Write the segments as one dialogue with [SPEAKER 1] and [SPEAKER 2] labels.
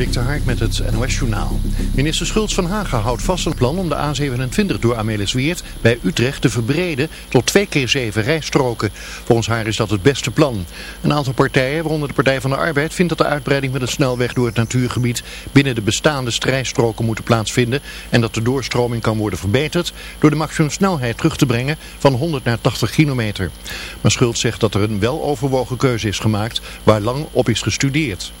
[SPEAKER 1] Dik de met het NOS-journaal. Minister Schultz van Hagen houdt vast een plan om de A27 door Amelisweert bij Utrecht te verbreden tot twee keer zeven rijstroken. Volgens haar is dat het beste plan. Een aantal partijen, waaronder de Partij van de Arbeid, vindt dat de uitbreiding met een snelweg door het natuurgebied binnen de bestaande strijstroken moet plaatsvinden en dat de doorstroming kan worden verbeterd door de maximumsnelheid terug te brengen van 100 naar 80 kilometer. Maar Schultz zegt dat er een weloverwogen keuze is gemaakt waar lang op is gestudeerd.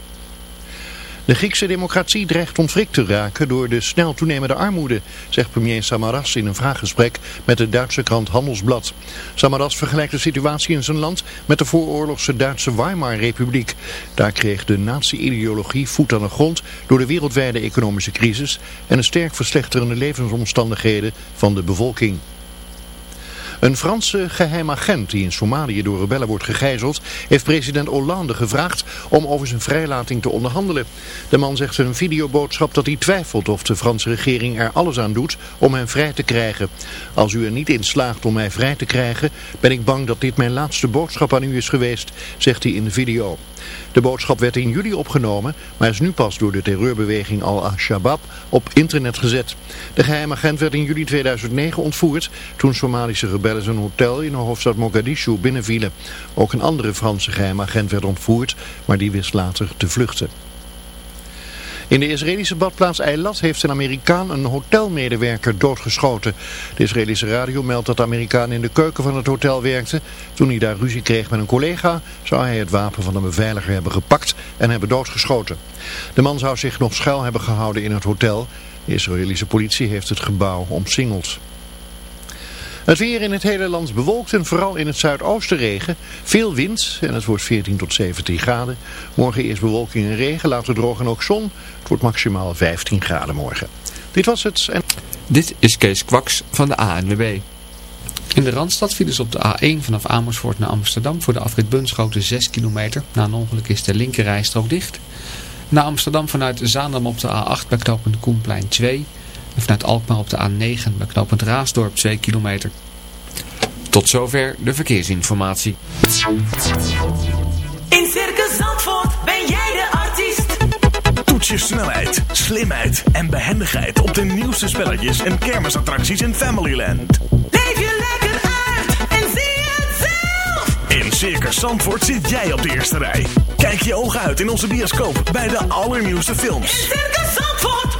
[SPEAKER 1] De Griekse democratie dreigt ontwricht te raken door de snel toenemende armoede, zegt premier Samaras in een vraaggesprek met de Duitse krant Handelsblad. Samaras vergelijkt de situatie in zijn land met de vooroorlogse Duitse Weimar-republiek. Daar kreeg de nazi-ideologie voet aan de grond door de wereldwijde economische crisis en een sterk verslechterende levensomstandigheden van de bevolking. Een Franse geheim agent die in Somalië door rebellen wordt gegijzeld, heeft president Hollande gevraagd om over zijn vrijlating te onderhandelen. De man zegt in een videoboodschap dat hij twijfelt of de Franse regering er alles aan doet om hem vrij te krijgen. Als u er niet in slaagt om mij vrij te krijgen, ben ik bang dat dit mijn laatste boodschap aan u is geweest, zegt hij in de video. De boodschap werd in juli opgenomen, maar is nu pas door de terreurbeweging Al-Shabaab op internet gezet. De geheime agent werd in juli 2009 ontvoerd toen Somalische rebellen zijn hotel in de hoofdstad Mogadishu binnenvielen. Ook een andere Franse geheime agent werd ontvoerd, maar die wist later te vluchten. In de Israëlische badplaats Eilat heeft een Amerikaan een hotelmedewerker doodgeschoten. De Israëlische radio meldt dat de Amerikaan in de keuken van het hotel werkte. Toen hij daar ruzie kreeg met een collega, zou hij het wapen van een beveiliger hebben gepakt en hebben doodgeschoten. De man zou zich nog schuil hebben gehouden in het hotel. De Israëlische politie heeft het gebouw omsingeld. Het weer in het hele land bewolkt en vooral in het zuidoosten regen. Veel wind en het wordt 14 tot 17 graden. Morgen eerst bewolking en regen, later droog en ook zon. Het wordt maximaal 15 graden morgen. Dit was het. En...
[SPEAKER 2] Dit is Kees Kwaks van de ANWB. In de Randstad vielen ze op de A1 vanaf Amersfoort naar Amsterdam voor de afrit Bunschoten 6 kilometer. Na een ongeluk is de linkerrijstrook dicht. Naar Amsterdam vanuit Zaandam op de A8 bij knooppunt Koenplein 2 en vanuit Alkmaar op de A9 bij knooppunt Raasdorp 2 kilometer. Tot zover de verkeersinformatie.
[SPEAKER 3] In Circus Zandvoort ben jij de artiest.
[SPEAKER 4] Toets je snelheid, slimheid en behendigheid op de nieuwste spelletjes en kermisattracties in Familyland.
[SPEAKER 3] Leef je lekker uit en zie het zelf.
[SPEAKER 4] In Circus Zandvoort zit jij op de eerste rij. Kijk je ogen uit in onze bioscoop bij de allernieuwste films.
[SPEAKER 3] In Circus Zandvoort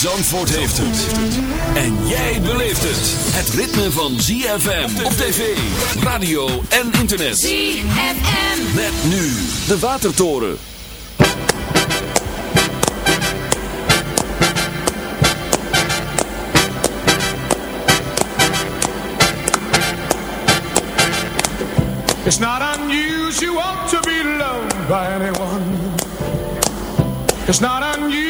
[SPEAKER 5] Zandvoort heeft het. En jij beleeft het. Het ritme van ZFM op tv, radio en internet.
[SPEAKER 3] ZFM.
[SPEAKER 5] Met nu de Watertoren.
[SPEAKER 6] It's not unusual to be loved by anyone. It's not unusual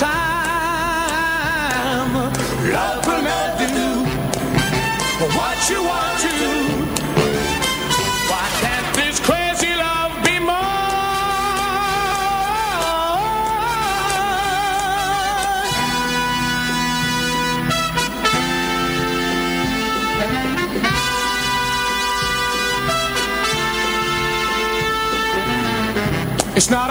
[SPEAKER 6] time. Love will never do. What you want to. Why can't this crazy love be more? It's not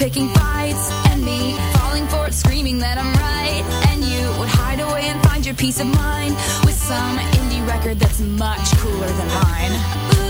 [SPEAKER 7] picking
[SPEAKER 8] fights and me falling for it, screaming that I'm right. And you would hide away and find your peace of mind with some indie record that's much cooler than mine.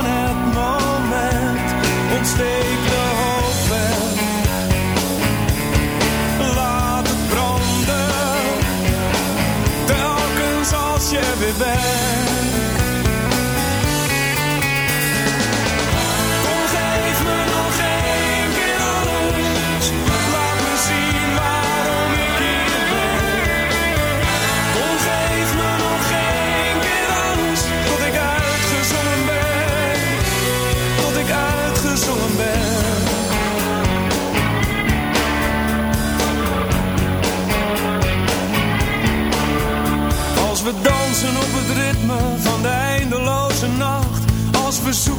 [SPEAKER 9] be there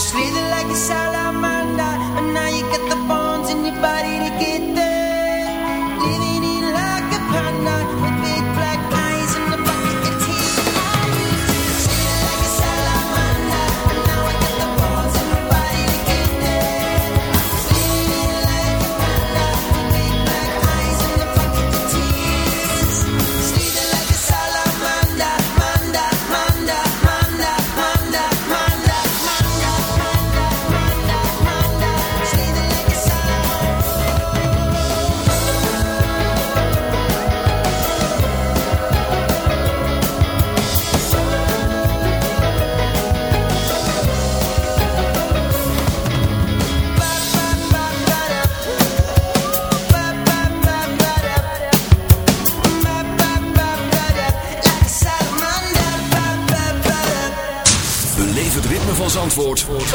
[SPEAKER 9] slither like a salamander, and now you got the bones in your body to
[SPEAKER 10] get there.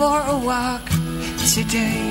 [SPEAKER 11] for a walk today.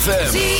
[SPEAKER 5] ZFM.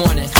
[SPEAKER 12] Morning.